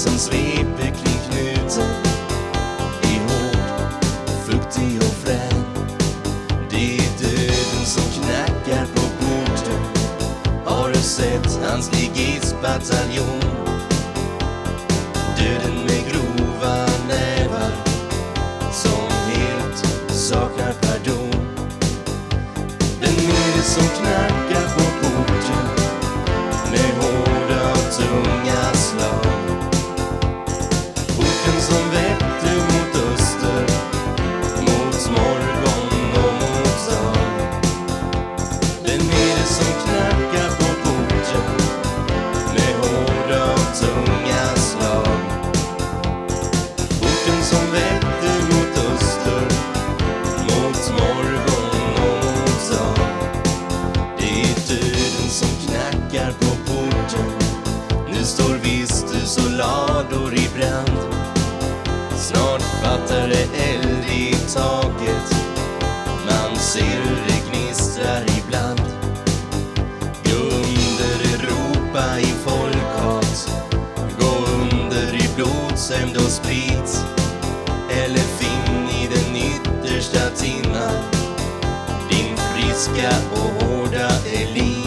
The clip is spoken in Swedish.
som sveper kring knuten är hård, fuktig och frän. Det är döden som knackar på porten. Har du sett hans ligistbataljon? Döden Porten mot öster, mot morgon och mot dag. Vem är det som knackar på porten med hårda och tunga slag? Porten som vette mot öster, mot morgon och mot dag. Det är döden som knackar på porten. Nu står visthus och lador i brand. Fattar det eld i taket. Man ser hur det gnistrar ibland. Gå under, ropa i folkhat. Gå under i blodshämnd och sprit. Eller finn i den yttersta timman din friska och hårda elit.